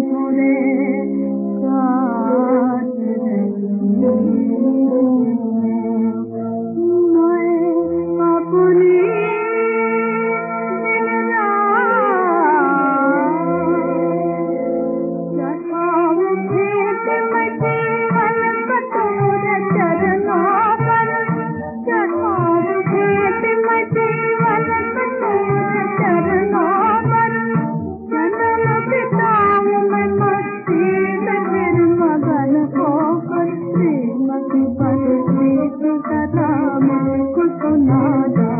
চলে सदा